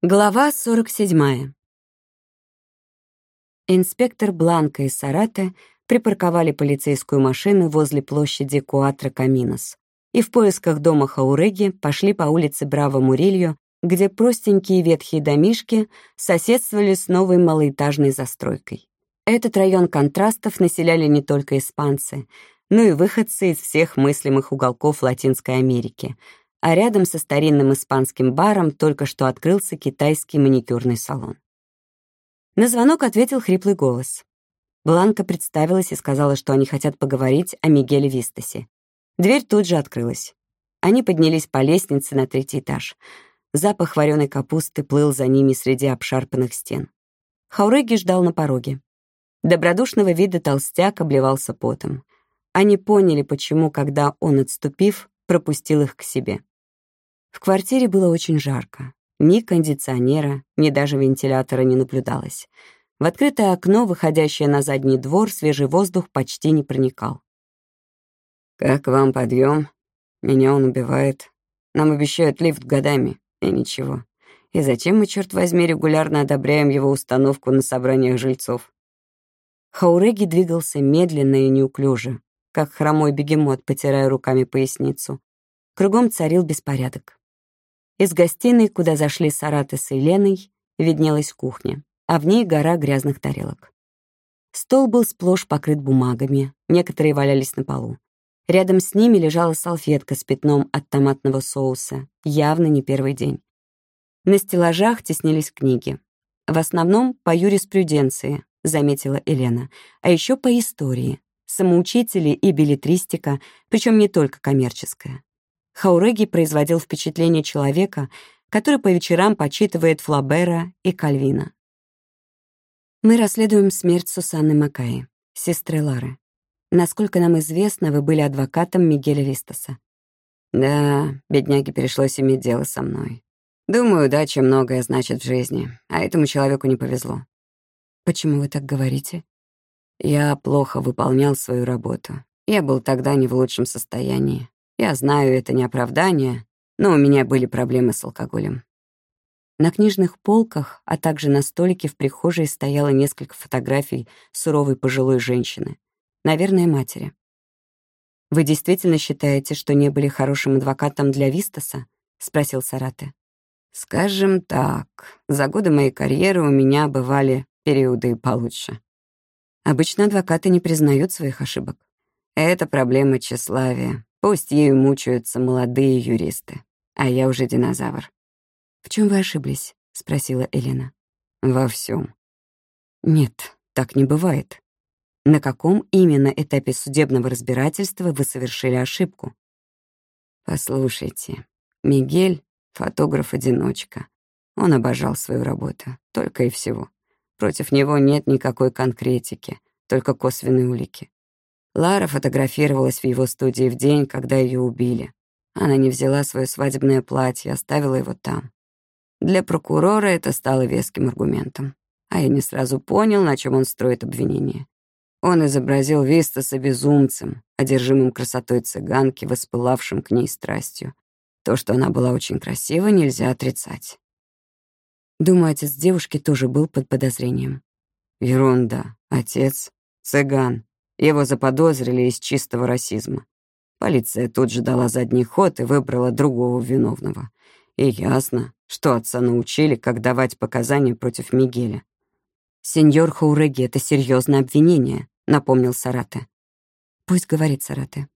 Глава 47. Инспектор Бланка и Сарате припарковали полицейскую машину возле площади Куатро Каминос и в поисках дома Хауреги пошли по улице Браво Мурильо, где простенькие ветхие домишки соседствовали с новой малоэтажной застройкой. Этот район контрастов населяли не только испанцы, но и выходцы из всех мыслимых уголков Латинской Америки — а рядом со старинным испанским баром только что открылся китайский маникюрный салон. На звонок ответил хриплый голос. Бланка представилась и сказала, что они хотят поговорить о Мигеле Вистасе. Дверь тут же открылась. Они поднялись по лестнице на третий этаж. Запах вареной капусты плыл за ними среди обшарпанных стен. Хауреги ждал на пороге. Добродушного вида толстяк обливался потом. Они поняли, почему, когда он, отступив, пропустил их к себе. В квартире было очень жарко. Ни кондиционера, ни даже вентилятора не наблюдалось. В открытое окно, выходящее на задний двор, свежий воздух почти не проникал. «Как вам подъем? Меня он убивает. Нам обещают лифт годами, и ничего. И зачем мы, черт возьми, регулярно одобряем его установку на собраниях жильцов?» Хауреги двигался медленно и неуклюже, как хромой бегемот, потирая руками поясницу. Кругом царил беспорядок. Из гостиной, куда зашли Сараты с Еленой, виднелась кухня, а в ней гора грязных тарелок. Стол был сплошь покрыт бумагами, некоторые валялись на полу. Рядом с ними лежала салфетка с пятном от томатного соуса, явно не первый день. На стеллажах теснились книги. В основном по юриспруденции, заметила Елена, а еще по истории, самоучители и билетристика, причем не только коммерческая. Хауреги производил впечатление человека, который по вечерам почитывает Флабера и Кальвина. Мы расследуем смерть Сусанны Макаи, сестры Лары. Насколько нам известно, вы были адвокатом Мигеля Вистаса. Да, бедняге пришлось иметь дело со мной. Думаю, удача многое значит в жизни, а этому человеку не повезло. Почему вы так говорите? Я плохо выполнял свою работу. Я был тогда не в лучшем состоянии. Я знаю, это не оправдание, но у меня были проблемы с алкоголем. На книжных полках, а также на столике в прихожей стояло несколько фотографий суровой пожилой женщины, наверное, матери. «Вы действительно считаете, что не были хорошим адвокатом для Вистаса?» — спросил Сарате. «Скажем так, за годы моей карьеры у меня бывали периоды получше». Обычно адвокаты не признают своих ошибок. Это проблема тщеславия. Пусть ею мучаются молодые юристы, а я уже динозавр. «В чем вы ошиблись?» — спросила Элена. «Во всем. «Нет, так не бывает. На каком именно этапе судебного разбирательства вы совершили ошибку?» «Послушайте, Мигель — фотограф-одиночка. Он обожал свою работу, только и всего. Против него нет никакой конкретики, только косвенные улики. Лара фотографировалась в его студии в день, когда ее убили. Она не взяла свое свадебное платье, оставила его там. Для прокурора это стало веским аргументом. А я не сразу понял, на чем он строит обвинение. Он изобразил Вистаса безумцем, одержимым красотой цыганки, воспылавшим к ней страстью. То, что она была очень красива, нельзя отрицать. Думаю, отец девушки тоже был под подозрением. Ерунда. Отец — цыган. Его заподозрили из чистого расизма. Полиция тут же дала задний ход и выбрала другого виновного. И ясно, что отца научили, как давать показания против Мигеля. «Сеньор Хауреги, это серьезное обвинение», — напомнил Сарате. «Пусть говорит Сарате.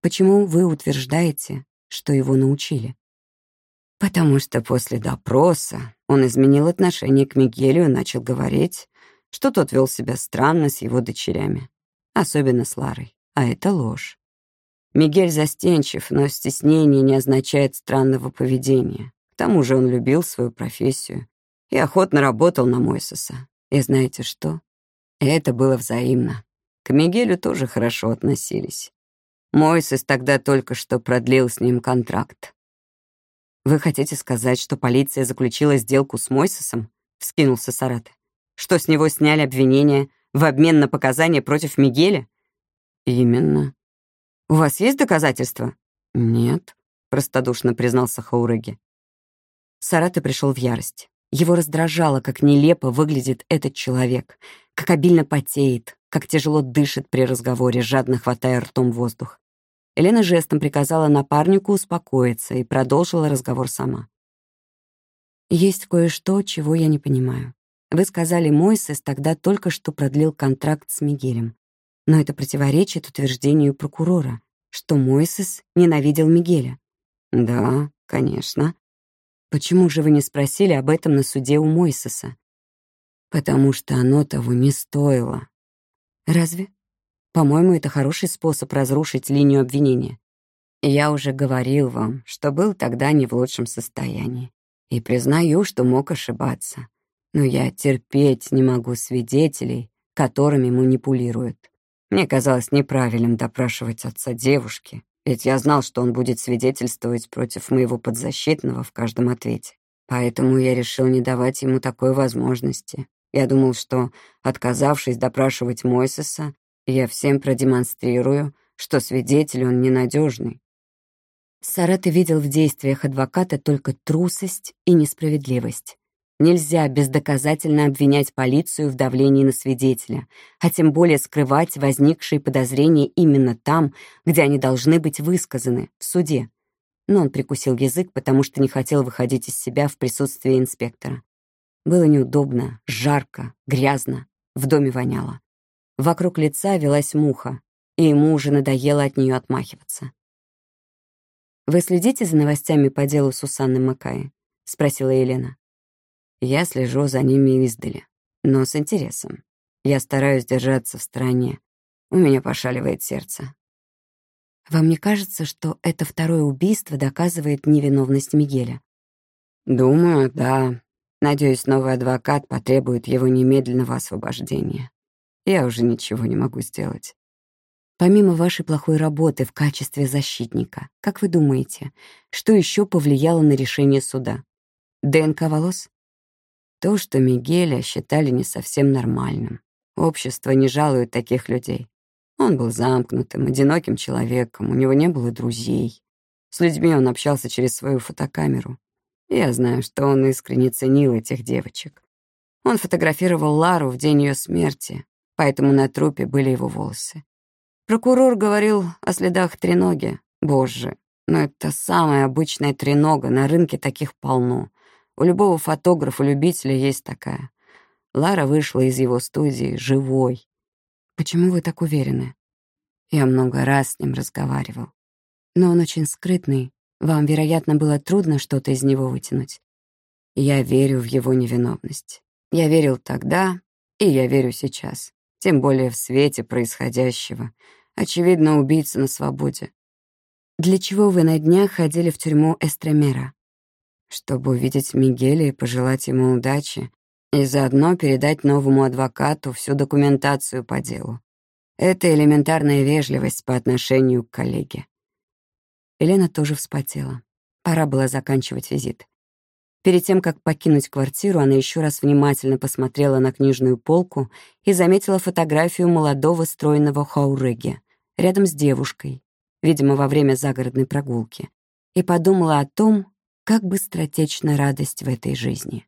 Почему вы утверждаете, что его научили?» «Потому что после допроса он изменил отношение к Мигелю и начал говорить, что тот вел себя странно с его дочерями особенно с Ларой. А это ложь. Мигель застенчив, но стеснение не означает странного поведения. К тому же он любил свою профессию и охотно работал на Мойсеса. И знаете что? Это было взаимно. К Мигелю тоже хорошо относились. Мойсес тогда только что продлил с ним контракт. «Вы хотите сказать, что полиция заключила сделку с Мойсесом?» — вскинулся Сарат. «Что с него сняли обвинения, в обмен на показания против Мигеля? Именно. У вас есть доказательства? Нет, простодушно признался Хауреги. Сараты пришел в ярость. Его раздражало, как нелепо выглядит этот человек, как обильно потеет, как тяжело дышит при разговоре, жадно хватая ртом воздух. Елена жестом приказала напарнику успокоиться и продолжила разговор сама. «Есть кое-что, чего я не понимаю. Вы сказали, Мойсес тогда только что продлил контракт с Мигелем. Но это противоречит утверждению прокурора, что Мойсес ненавидел Мигеля. «Да, конечно», Почему же вы не спросили об этом на суде у Мойсеса? Потому что оно того не стоило. Разве? По-моему, это хороший способ разрушить линию обвинения. Я уже говорил вам, что был тогда не в лучшем состоянии. И признаю, что мог ошибаться. Но я терпеть не могу свидетелей, которыми манипулируют. Мне казалось неправильным допрашивать отца девушки, ведь я знал, что он будет свидетельствовать против моего подзащитного в каждом ответе. Поэтому я решил не давать ему такой возможности. Я думал, что, отказавшись допрашивать Мойсеса, я всем продемонстрирую, что свидетель он ненадежный. Сараты видел в действиях адвоката только трусость и несправедливость. Нельзя бездоказательно обвинять полицию в давлении на свидетеля, а тем более скрывать возникшие подозрения именно там, где они должны быть высказаны, в суде. Но он прикусил язык, потому что не хотел выходить из себя в присутствии инспектора. Было неудобно, жарко, грязно, в доме воняло. Вокруг лица велась муха, и ему уже надоело от нее отмахиваться. «Вы следите за новостями по делу Сусанны Макаи?» — спросила Елена. Я слежу за ними издали, но с интересом. Я стараюсь держаться в стороне. У меня пошаливает сердце. Вам не кажется, что это второе убийство доказывает невиновность Мигеля? Думаю, да. Надеюсь, новый адвокат потребует его немедленного освобождения. Я уже ничего не могу сделать. Помимо вашей плохой работы в качестве защитника, как вы думаете, что еще повлияло на решение суда? ДНК волос? То, что Мигеля считали не совсем нормальным. Общество не жалует таких людей. Он был замкнутым, одиноким человеком, у него не было друзей. С людьми он общался через свою фотокамеру. Я знаю, что он искренне ценил этих девочек. Он фотографировал Лару в день ее смерти, поэтому на трупе были его волосы. Прокурор говорил о следах треноги. Боже, но это самая обычная тренога, на рынке таких полно. У любого фотографа-любителя есть такая. Лара вышла из его студии живой. Почему вы так уверены? Я много раз с ним разговаривал. Но он очень скрытный. Вам, вероятно, было трудно что-то из него вытянуть. Я верю в его невиновность. Я верил тогда, и я верю сейчас. Тем более в свете происходящего. Очевидно, убийца на свободе. Для чего вы на днях ходили в тюрьму Эстремера? Чтобы увидеть Мигеля и пожелать ему удачи, и заодно передать новому адвокату всю документацию по делу. Это элементарная вежливость по отношению к коллеге. Елена тоже вспотела. Пора было заканчивать визит. Перед тем, как покинуть квартиру, она еще раз внимательно посмотрела на книжную полку и заметила фотографию молодого стройного Хауреги рядом с девушкой, видимо, во время загородной прогулки, и подумала о том, как быстротечна радость в этой жизни.